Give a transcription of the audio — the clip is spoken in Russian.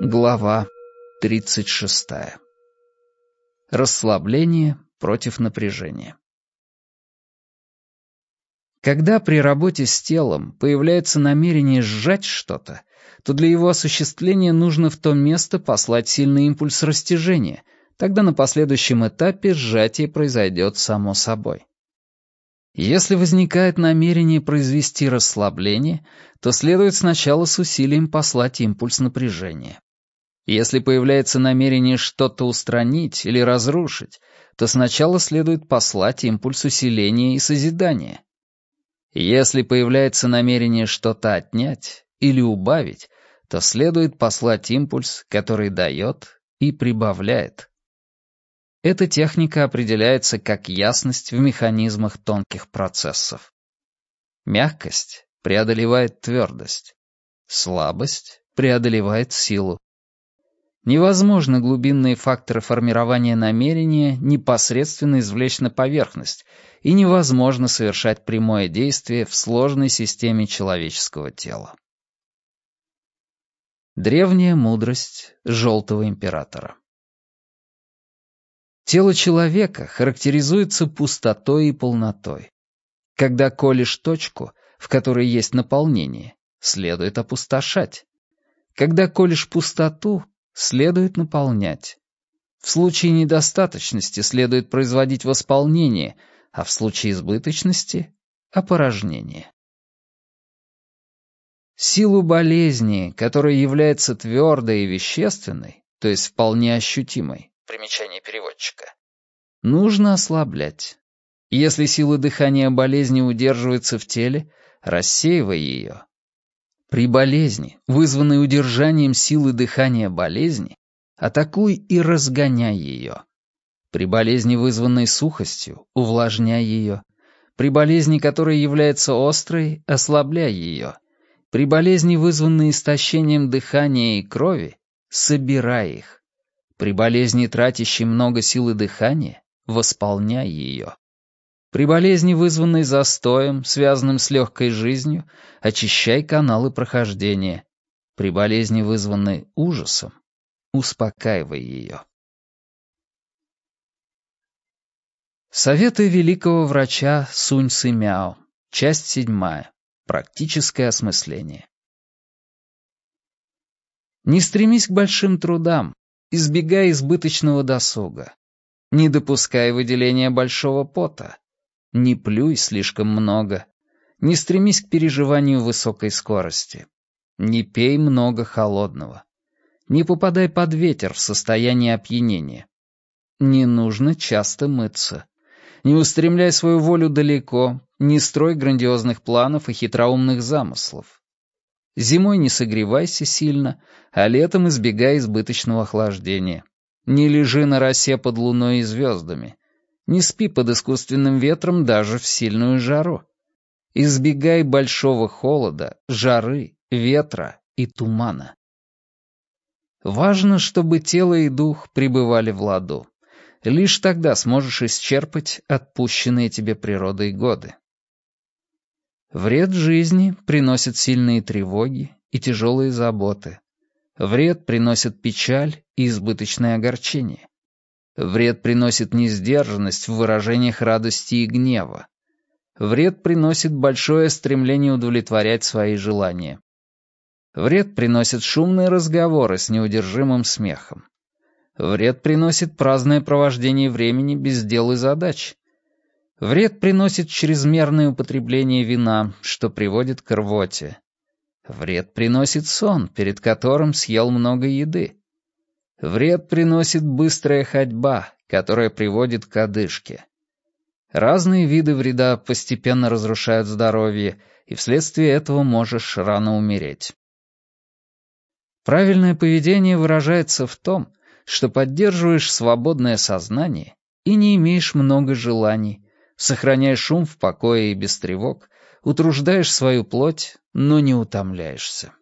Глава 36. Расслабление против напряжения. Когда при работе с телом появляется намерение сжать что-то, то для его осуществления нужно в то место послать сильный импульс растяжения, тогда на последующем этапе сжатие произойдет само собой. Если возникает намерение произвести расслабление, то следует сначала с усилием послать импульс напряжения. Если появляется намерение что-то устранить или разрушить, то сначала следует послать импульс усиления и созидания. Если появляется намерение что-то отнять или убавить, то следует послать импульс, который дает и прибавляет. Эта техника определяется как ясность в механизмах тонких процессов. Мягкость преодолевает твердость. Слабость преодолевает силу. Невозможно глубинные факторы формирования намерения непосредственно извлечь на поверхность, и невозможно совершать прямое действие в сложной системе человеческого тела. Древняя мудрость Желтого Императора Тело человека характеризуется пустотой и полнотой. Когда колешь точку, в которой есть наполнение, следует опустошать. Когда колешь пустоту, следует наполнять. В случае недостаточности следует производить восполнение, а в случае избыточности — опорожнение. Силу болезни, которая является твердой и вещественной, то есть вполне ощутимой, Примечание переводчика. Нужно ослаблять. Если сила дыхания болезни удерживается в теле, рассеивай ее. При болезни, вызванной удержанием силы дыхания болезни, атакуй и разгоняй ее. При болезни, вызванной сухостью, увлажняй ее. При болезни, которая является острой, ослабляй ее. При болезни, вызванной истощением дыхания и крови, собирай их. При болезни, тратящей много силы дыхания, восполняй ее. При болезни, вызванной застоем, связанным с легкой жизнью, очищай каналы прохождения. При болезни, вызванной ужасом, успокаивай ее. Советы великого врача Сунь Сымяо. Часть седьмая. Практическое осмысление. Не стремись к большим трудам, избегай избыточного досуга. Не допускай выделения большого пота. Не плюй слишком много. Не стремись к переживанию высокой скорости. Не пей много холодного. Не попадай под ветер в состоянии опьянения. Не нужно часто мыться. Не устремляй свою волю далеко, не строй грандиозных планов и хитроумных замыслов. Зимой не согревайся сильно, а летом избегай избыточного охлаждения. Не лежи на росе под луной и звездами. Не спи под искусственным ветром даже в сильную жару. Избегай большого холода, жары, ветра и тумана. Важно, чтобы тело и дух пребывали в ладу. Лишь тогда сможешь исчерпать отпущенные тебе природой годы. Вред жизни приносит сильные тревоги и тяжелые заботы. Вред приносит печаль и избыточное огорчение. Вред приносит несдержанность в выражениях радости и гнева. Вред приносит большое стремление удовлетворять свои желания. Вред приносит шумные разговоры с неудержимым смехом. Вред приносит праздное провождение времени без дел и задач. Вред приносит чрезмерное употребление вина, что приводит к рвоте. Вред приносит сон, перед которым съел много еды. Вред приносит быстрая ходьба, которая приводит к одышке. Разные виды вреда постепенно разрушают здоровье, и вследствие этого можешь рано умереть. Правильное поведение выражается в том, что поддерживаешь свободное сознание и не имеешь много желаний, сохраняешь ум в покое и без тревог, утруждаешь свою плоть, но не утомляешься.